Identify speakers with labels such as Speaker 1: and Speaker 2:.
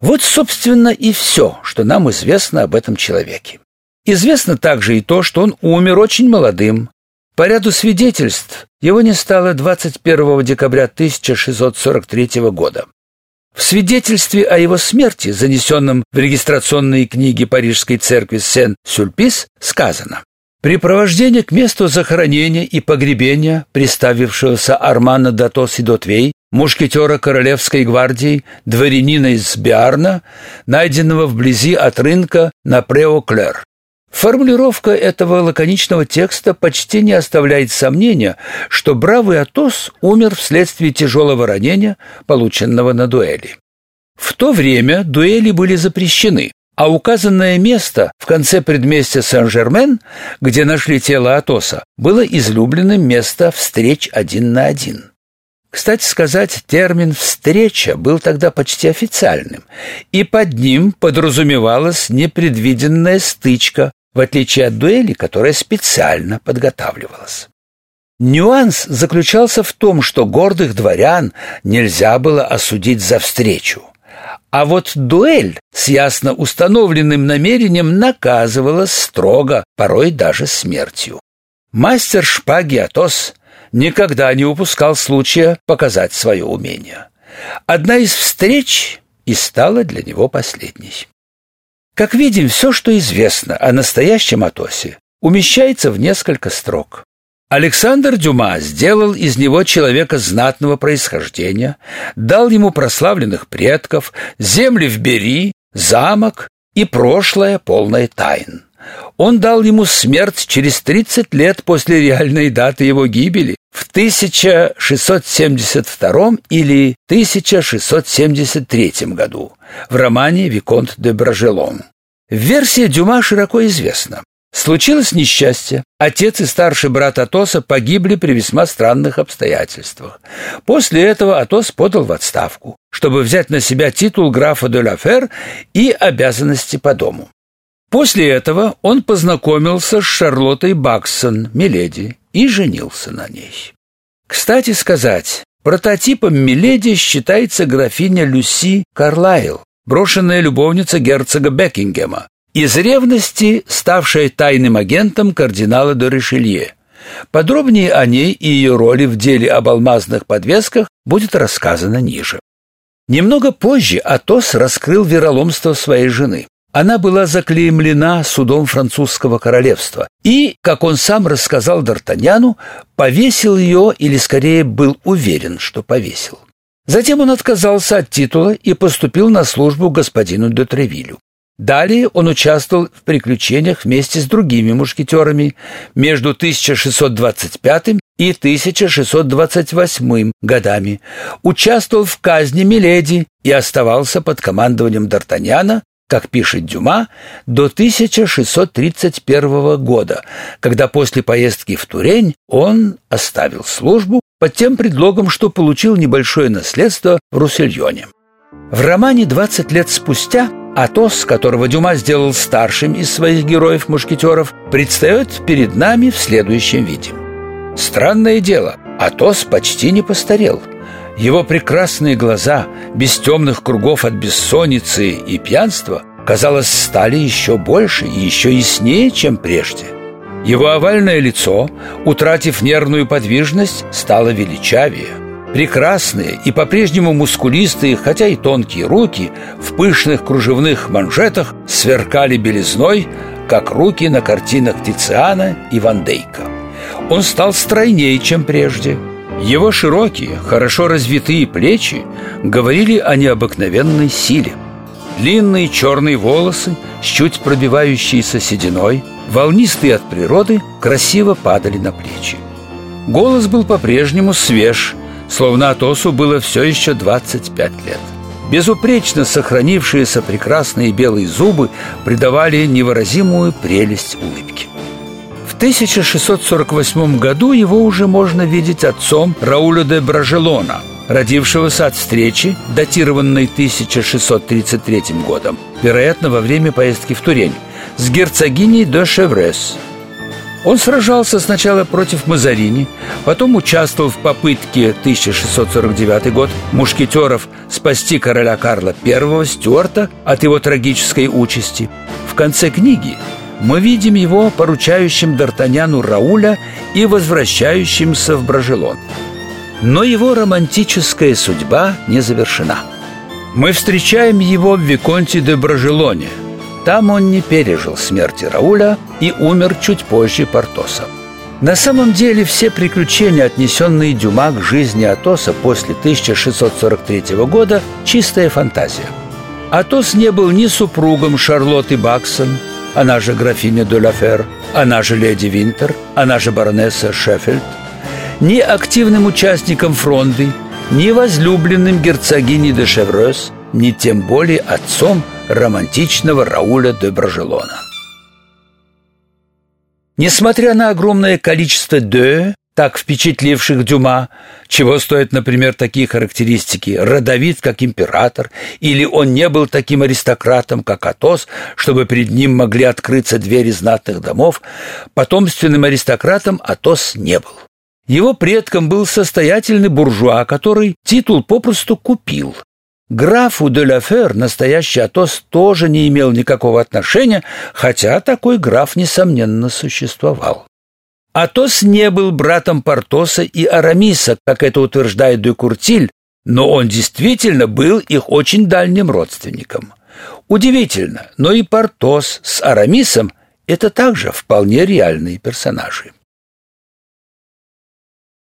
Speaker 1: Вот, собственно, и все, что нам известно об этом человеке. Известно также и то, что он умер очень молодым. По ряду свидетельств его не стало 21 декабря 1643 года. В свидетельстве о его смерти, занесенном в регистрационные книги Парижской церкви Сен-Сюльпис, сказано Припровождение к месту захоронения и погребения приставившегося Армана Датос и Дотвей, мушкетера Королевской гвардии, дворянина из Биарна, найденного вблизи от рынка на Преоклер. Формулировка этого лаконичного текста почти не оставляет сомнения, что бравый Атос умер вследствие тяжелого ранения, полученного на дуэли. В то время дуэли были запрещены, а указанное место в конце предместья Сен-Жермен, где нашли тело Атоса, было излюбленным место встреч один на один. Кстати сказать, термин «встреча» был тогда почти официальным, и под ним подразумевалась непредвиденная стычка в отличие от дуэли, которая специально подготавливалась. Нюанс заключался в том, что гордых дворян нельзя было осудить за встречу. А вот дуэль с ясно установленным намерением наказывалась строго, порой даже смертью. Мастер шпаги Атос никогда не упускал случая показать свое умение. Одна из встреч и стала для него последней. Как видим, все, что известно о настоящем Атосе, умещается в несколько строк. Александр Дюма сделал из него человека знатного происхождения, дал ему прославленных предков, земли в Бери, замок и прошлое полное тайн. Он дал ему смерть через 30 лет после реальной даты его гибели в 1672 или 1673 году в романе «Виконт де Бражелон». Версия Дюма широко известна. Случилось несчастье. Отец и старший брат Атоса погибли при весьма странных обстоятельствах. После этого Атос подал в отставку, чтобы взять на себя титул графа де Лафер и обязанности по дому. После этого он познакомился с Шарлоттой Баксон, Миледи, и женился на ней. Кстати сказать, прототипом Миледи считается графиня Люси Карлайл, брошенная любовница герцога Бекингема, из ревности ставшая тайным агентом кардинала де Ришелье. Подробнее о ней и ее роли в деле об алмазных подвесках будет рассказано ниже. Немного позже Атос раскрыл вероломство своей жены. Она была заклеймлена судом французского королевства и, как он сам рассказал Д'Артаньяну, повесил ее, или скорее был уверен, что повесил. Затем он отказался от титула и поступил на службу господину де Тревилю. Далее он участвовал в приключениях вместе с другими мушкетерами между 1625 и 1628 годами, участвовал в казни Миледи и оставался под командованием Д'Артаньяна как пишет Дюма, до 1631 года, когда после поездки в Турень он оставил службу под тем предлогом, что получил небольшое наследство в Руссельоне. В романе «20 лет спустя» Атос, которого Дюма сделал старшим из своих героев-мушкетеров, предстает перед нами в следующем виде. Странное дело, Атос почти не постарел – его прекрасные глаза, без темных кругов от бессонницы и пьянства, казалось, стали еще больше и еще яснее, чем прежде. Его овальное лицо, утратив нервную подвижность, стало величавее. Прекрасные и по-прежнему мускулистые, хотя и тонкие руки в пышных кружевных манжетах сверкали белизной, как руки на картинах Тициана и Ван Дейка. Он стал стройнее, чем прежде – его широкие, хорошо развитые плечи говорили о необыкновенной силе. Длинные черные волосы с чуть пробивающейся сединой, волнистые от природы, красиво падали на плечи. Голос был по-прежнему свеж, словно Атосу было все еще 25 лет. Безупречно сохранившиеся прекрасные белые зубы придавали невыразимую прелесть улыбки. 1648 году его уже можно видеть отцом Рауля де Бражелона, родившегося от встречи, датированной 1633 годом, вероятно, во время поездки в Турень, с герцогиней де Шеврес. Он сражался сначала против Мазарини, потом участвовал в попытке 1649 год мушкетеров спасти короля Карла I Стюарта от его трагической участи. В конце книги мы видим его поручающим Д'Артаньяну Рауля и возвращающимся в Брожелон. Но его романтическая судьба не завершена. Мы встречаем его в Виконте де Брожелоне. Там он не пережил смерти Рауля и умер чуть позже Портоса. На самом деле все приключения, отнесенные Дюма к жизни Атоса после 1643 года, чистая фантазия. Атос не был ни супругом Шарлотты Баксон, она же графиня де она же леди Винтер, она же баронесса Шеффельд, ни активным участником фронды, ни возлюбленным герцогини де Шеврес, ни тем более отцом романтичного Рауля де Брожелона. Несмотря на огромное количество «де», так впечатливших Дюма, чего стоят, например, такие характеристики «родовит, как император», или «он не был таким аристократом, как Атос, чтобы перед ним могли открыться двери знатных домов», потомственным аристократом Атос не был. Его предком был состоятельный буржуа, который титул попросту купил, Графу де Лафер настоящий Атос тоже не имел никакого отношения, хотя такой граф, несомненно, существовал. Атос не был братом Портоса и Арамиса, как это утверждает де Куртиль, но он действительно был их очень дальним родственником. Удивительно, но и Портос с Арамисом – это также вполне реальные персонажи.